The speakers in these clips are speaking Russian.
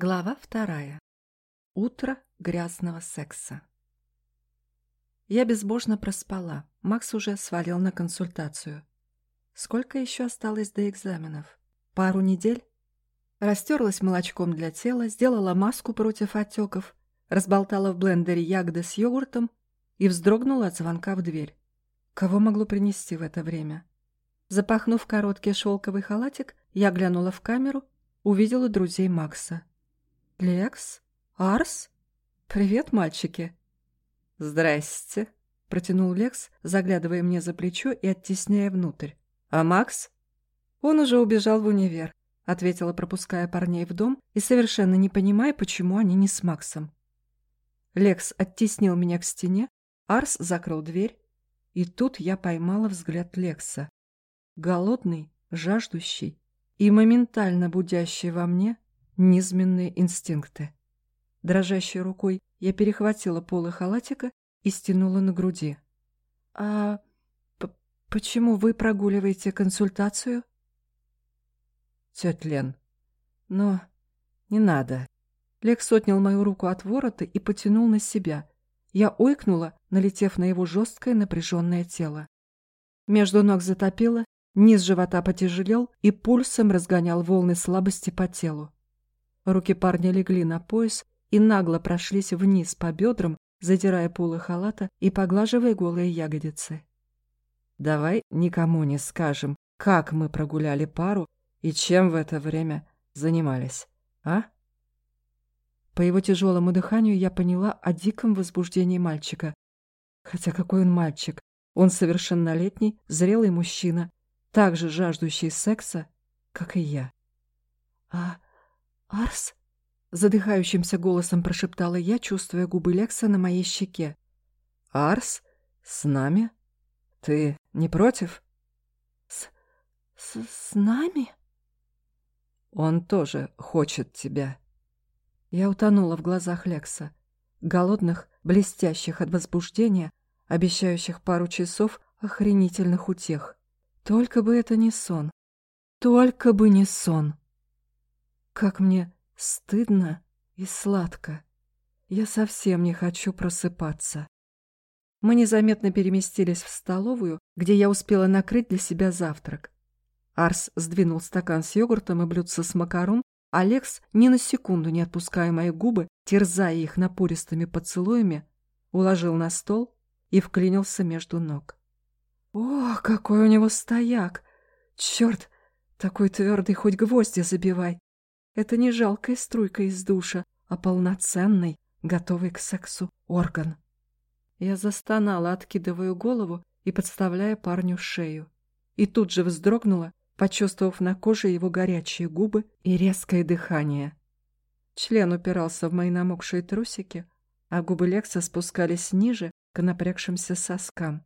Глава вторая. Утро грязного секса. Я безбожно проспала. Макс уже свалил на консультацию. Сколько еще осталось до экзаменов? Пару недель? Растерлась молочком для тела, сделала маску против отеков, разболтала в блендере ягоды с йогуртом и вздрогнула от звонка в дверь. Кого могло принести в это время? Запахнув короткий шелковый халатик, я глянула в камеру, увидела друзей Макса. «Лекс? Арс? Привет, мальчики!» «Здрасте!» — протянул Лекс, заглядывая мне за плечо и оттесняя внутрь. «А Макс?» «Он уже убежал в универ», — ответила, пропуская парней в дом и совершенно не понимая, почему они не с Максом. Лекс оттеснил меня к стене, Арс закрыл дверь, и тут я поймала взгляд Лекса. Голодный, жаждущий и моментально будящий во мне низменные инстинкты. Дрожащей рукой я перехватила полы халатика и стянула на груди. «А почему вы прогуливаете консультацию?» «Тетя Лен, но не надо». Лекс отнял мою руку от ворота и потянул на себя. Я ойкнула, налетев на его жесткое напряженное тело. Между ног затопило, низ живота потяжелел и пульсом разгонял волны слабости по телу. Руки парня легли на пояс и нагло прошлись вниз по бедрам, задирая полы халата и поглаживая голые ягодицы. «Давай никому не скажем, как мы прогуляли пару и чем в это время занимались, а?» По его тяжелому дыханию я поняла о диком возбуждении мальчика. Хотя какой он мальчик? Он совершеннолетний, зрелый мужчина, так же жаждущий секса, как и я. «А «Арс?» — задыхающимся голосом прошептала я, чувствуя губы Лекса на моей щеке. «Арс? С нами? Ты не против?» «С... с, с нами?» «Он тоже хочет тебя». Я утонула в глазах Лекса, голодных, блестящих от возбуждения, обещающих пару часов охренительных утех. Только бы это не сон. Только бы не сон. Как мне стыдно и сладко. Я совсем не хочу просыпаться. Мы незаметно переместились в столовую, где я успела накрыть для себя завтрак. Арс сдвинул стакан с йогуртом и блюдце с макарон, Алекс, ни на секунду не отпуская мои губы, терзая их напористыми поцелуями, уложил на стол и вклинился между ног. О, какой у него стояк! Черт, такой твердый, хоть гвозди забивай. Это не жалкая струйка из душа, а полноценный, готовый к сексу орган. Я застонала, откидываю голову и подставляя парню шею. И тут же вздрогнула, почувствовав на коже его горячие губы и резкое дыхание. Член упирался в мои намокшие трусики, а губы Лекса спускались ниже к напрягшимся соскам.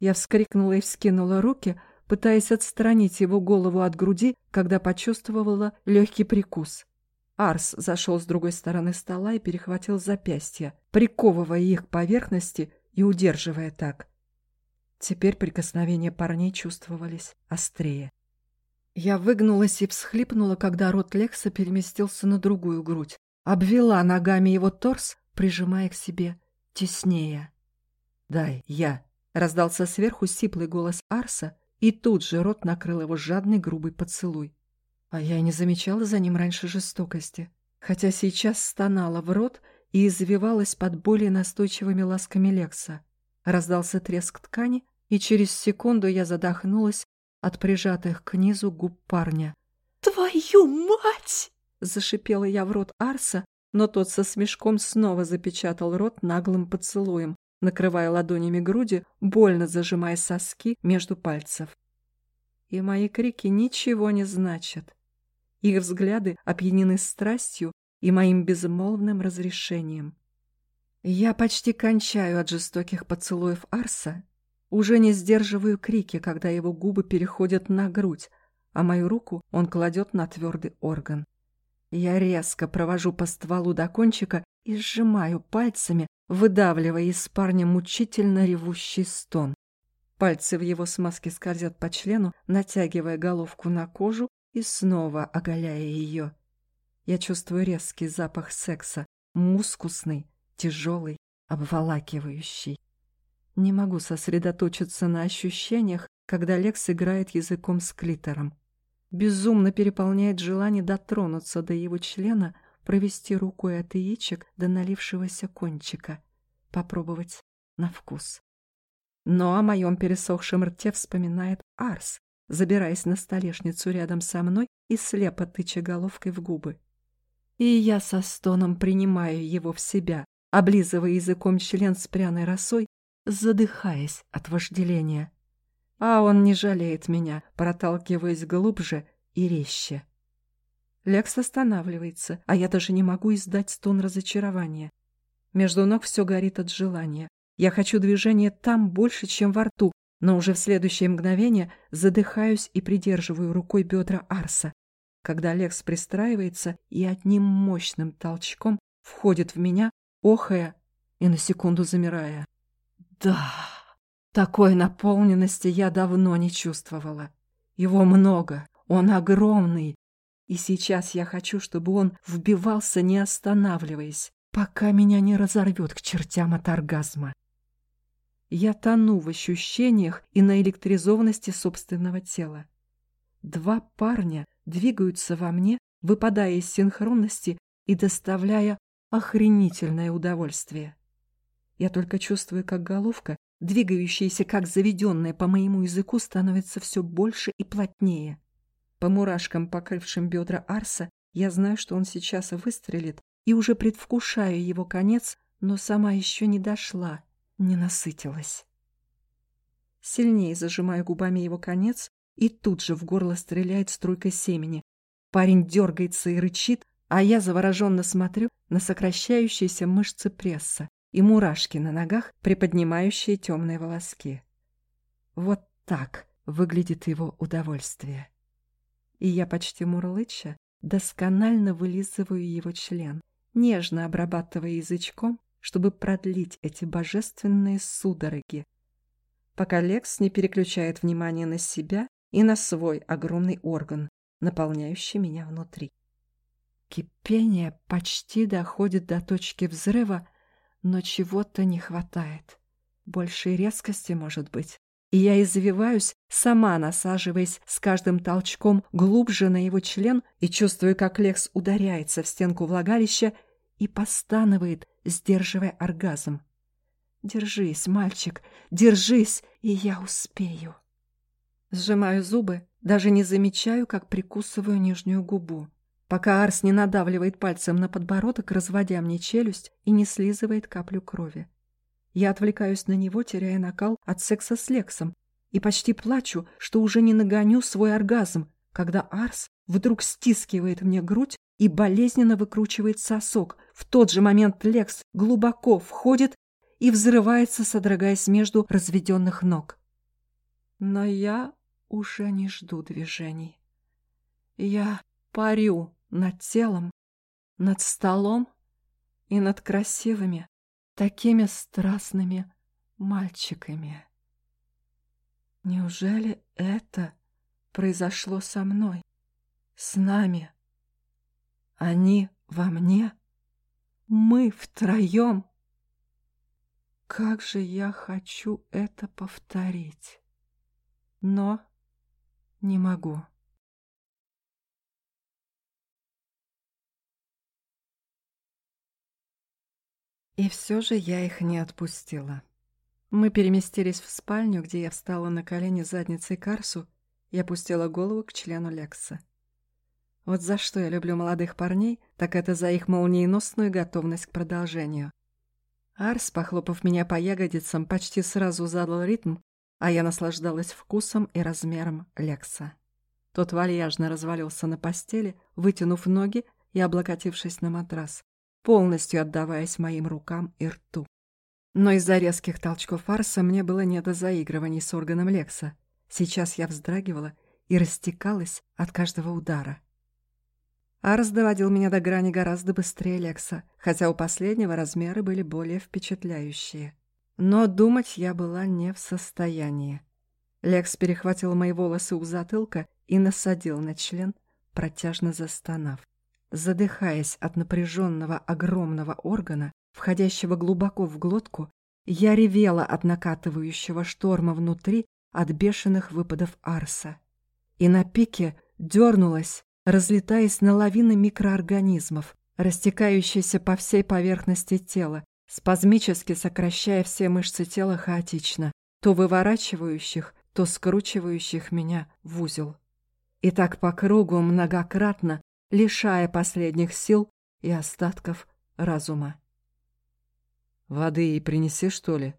Я вскрикнула и вскинула руки, пытаясь отстранить его голову от груди, когда почувствовала легкий прикус. Арс зашел с другой стороны стола и перехватил запястья, приковывая их к поверхности и удерживая так. Теперь прикосновения парней чувствовались острее. Я выгнулась и всхлипнула, когда рот Лекса переместился на другую грудь, обвела ногами его торс, прижимая к себе теснее. «Дай, я!» — раздался сверху сиплый голос Арса, и тут же рот накрыл его жадный грубый поцелуй. А я и не замечала за ним раньше жестокости, хотя сейчас стонала в рот и извивалась под более настойчивыми ласками Лекса. Раздался треск ткани, и через секунду я задохнулась от прижатых к низу губ парня. «Твою мать!» — зашипела я в рот Арса, но тот со смешком снова запечатал рот наглым поцелуем, накрывая ладонями груди, больно зажимая соски между пальцев. И мои крики ничего не значат. Их взгляды опьянены страстью и моим безмолвным разрешением. Я почти кончаю от жестоких поцелуев Арса, уже не сдерживаю крики, когда его губы переходят на грудь, а мою руку он кладет на твердый орган. Я резко провожу по стволу до кончика и сжимаю пальцами, выдавливая из парня мучительно ревущий стон. Пальцы в его смазке скользят по члену, натягивая головку на кожу и снова оголяя ее. Я чувствую резкий запах секса, мускусный, тяжелый, обволакивающий. Не могу сосредоточиться на ощущениях, когда Лекс играет языком с клитором. Безумно переполняет желание дотронуться до его члена, провести рукой от яичек до налившегося кончика, попробовать на вкус. Но о моем пересохшем рте вспоминает Арс, забираясь на столешницу рядом со мной и слепо тыча головкой в губы. И я со стоном принимаю его в себя, облизывая языком член с пряной росой, задыхаясь от вожделения. А он не жалеет меня, проталкиваясь глубже и резче. Лекс останавливается, а я даже не могу издать стон разочарования. Между ног все горит от желания. Я хочу движения там больше, чем во рту, но уже в следующее мгновение задыхаюсь и придерживаю рукой бедра Арса, когда Лекс пристраивается и одним мощным толчком входит в меня, охая и на секунду замирая. Да, такой наполненности я давно не чувствовала. Его много, он огромный, и сейчас я хочу, чтобы он вбивался, не останавливаясь, пока меня не разорвет к чертям от оргазма. Я тону в ощущениях и на электризованности собственного тела. Два парня двигаются во мне, выпадая из синхронности и доставляя охренительное удовольствие. Я только чувствую, как головка, двигающаяся как заведенная по моему языку, становится все больше и плотнее. По мурашкам, покрывшим бедра Арса, я знаю, что он сейчас выстрелит, и уже предвкушаю его конец, но сама еще не дошла, не насытилась. Сильнее зажимаю губами его конец, и тут же в горло стреляет струйка семени. Парень дергается и рычит, а я завороженно смотрю на сокращающиеся мышцы пресса и мурашки на ногах, приподнимающие темные волоски. Вот так выглядит его удовольствие. И я почти мурлыча, досконально вылизываю его член, нежно обрабатывая язычком, чтобы продлить эти божественные судороги, пока Лекс не переключает внимание на себя и на свой огромный орган, наполняющий меня внутри. Кипение почти доходит до точки взрыва, но чего-то не хватает. Большей резкости, может быть. И я извиваюсь, сама насаживаясь с каждым толчком глубже на его член и чувствую, как Лекс ударяется в стенку влагалища и постанывает, сдерживая оргазм. «Держись, мальчик, держись, и я успею». Сжимаю зубы, даже не замечаю, как прикусываю нижнюю губу пока Арс не надавливает пальцем на подбородок, разводя мне челюсть и не слизывает каплю крови. Я отвлекаюсь на него, теряя накал от секса с Лексом, и почти плачу, что уже не нагоню свой оргазм, когда Арс вдруг стискивает мне грудь и болезненно выкручивает сосок. В тот же момент Лекс глубоко входит и взрывается, содрогаясь между разведенных ног. Но я уже не жду движений. Я парю над телом, над столом и над красивыми, такими страстными мальчиками. Неужели это произошло со мной, с нами? Они во мне? Мы втроем? Как же я хочу это повторить, но не могу. И все же я их не отпустила. Мы переместились в спальню, где я встала на колени задницей Карсу и опустила голову к члену Лекса. Вот за что я люблю молодых парней, так это за их молниеносную готовность к продолжению. Арс, похлопав меня по ягодицам, почти сразу задал ритм, а я наслаждалась вкусом и размером Лекса. Тот вальяжно развалился на постели, вытянув ноги и облокотившись на матрас полностью отдаваясь моим рукам и рту. Но из-за резких толчков фарса мне было не до заигрываний с органом Лекса. Сейчас я вздрагивала и растекалась от каждого удара. Арс доводил меня до грани гораздо быстрее Лекса, хотя у последнего размеры были более впечатляющие. Но думать я была не в состоянии. Лекс перехватил мои волосы у затылка и насадил на член, протяжно застонав. Задыхаясь от напряженного огромного органа, входящего глубоко в глотку, я ревела от накатывающего шторма внутри, от бешеных выпадов Арса. И на пике дернулась, разлетаясь на лавины микроорганизмов, растекающиеся по всей поверхности тела, спазмически сокращая все мышцы тела хаотично, то выворачивающих, то скручивающих меня в узел. И так по кругу многократно, лишая последних сил и остатков разума. «Воды ей принеси, что ли?»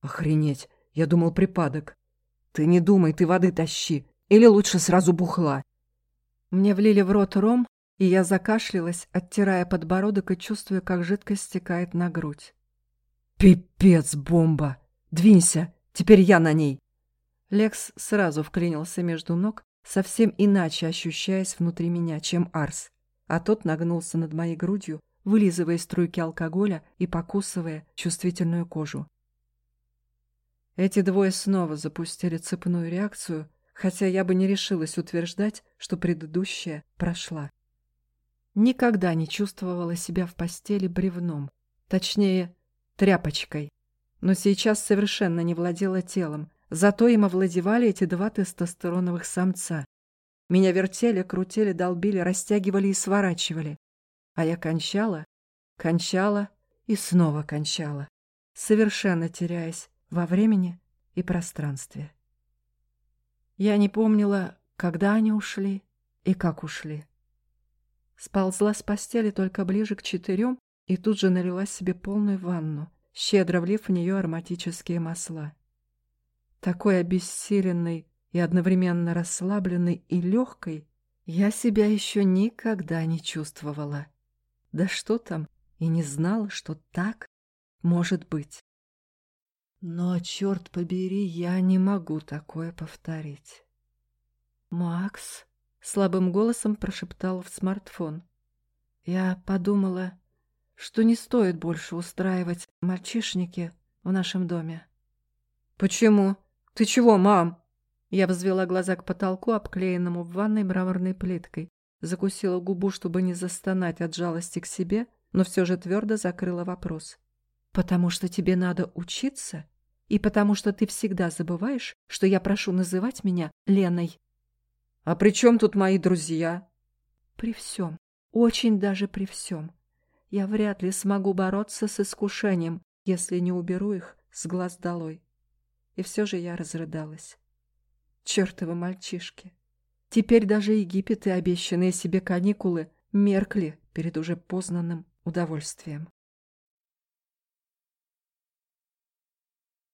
«Охренеть! Я думал, припадок!» «Ты не думай, ты воды тащи! Или лучше сразу бухла!» Мне влили в рот ром, и я закашлялась, оттирая подбородок и чувствуя, как жидкость стекает на грудь. «Пипец, бомба! Двинься! Теперь я на ней!» Лекс сразу вклинился между ног, совсем иначе ощущаясь внутри меня, чем Арс, а тот нагнулся над моей грудью, вылизывая струйки алкоголя и покусывая чувствительную кожу. Эти двое снова запустили цепную реакцию, хотя я бы не решилась утверждать, что предыдущая прошла. Никогда не чувствовала себя в постели бревном, точнее, тряпочкой. Но сейчас совершенно не владела телом, зато им овладевали эти два тестостероновых самца. Меня вертели, крутили, долбили, растягивали и сворачивали. А я кончала, кончала и снова кончала, совершенно теряясь во времени и пространстве. Я не помнила, когда они ушли и как ушли. Сползла с постели только ближе к четырем и тут же налила себе полную ванну, щедро влив в нее ароматические масла. Такой обессиленной и одновременно расслабленной и легкой я себя еще никогда не чувствовала. Да что там, и не знала, что так может быть. Но, черт побери, я не могу такое повторить. «Макс?» слабым голосом прошептал в смартфон. Я подумала, что не стоит больше устраивать мальчишники в нашем доме. «Почему? Ты чего, мам?» Я взвела глаза к потолку, обклеенному в ванной мраморной плиткой, закусила губу, чтобы не застонать от жалости к себе, но все же твердо закрыла вопрос. «Потому что тебе надо учиться, и потому что ты всегда забываешь, что я прошу называть меня Леной». «А при чем тут мои друзья?» «При всем, очень даже при всем. Я вряд ли смогу бороться с искушением, если не уберу их с глаз долой». И все же я разрыдалась. Чертовы мальчишки. Теперь даже Египет и обещанные себе каникулы меркли перед уже познанным удовольствием.